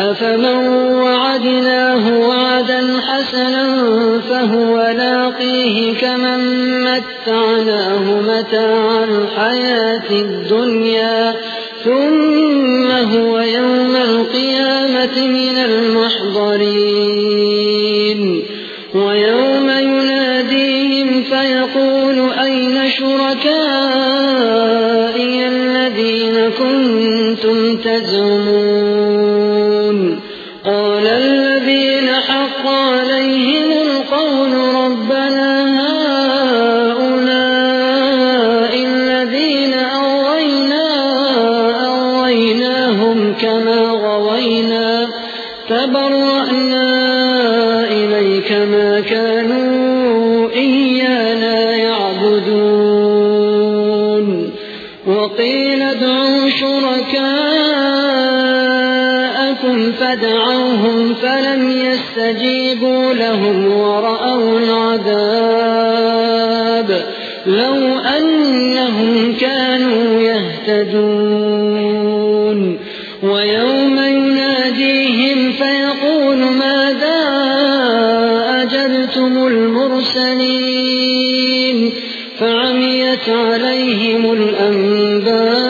أفمن وعدناه وعدا حسنا فهو لاقيه كمن متعناه متاع الحياة الدنيا ثم هو يوم القيامة من المحضرين. ويوم يناديهم فيقول أين شركائي الذين كنتم تزعمون؟ حق عليهم القول ربنا هؤلاء الذين أغوينا أغويناهم كما غوينا تبرأنا إليك ما كانوا إيانا يعبدون. وقيل ادعوا شركاءكم فدعوهم فلم يستجيبوا لهم ورأوا العذاب لو أنهم كانوا يهتدون ويوم يناديهم فيقول ماذا أجبتم المرسلين فعميت عليهم الأنباء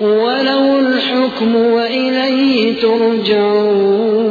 وله الحكم وإليه ترجعون.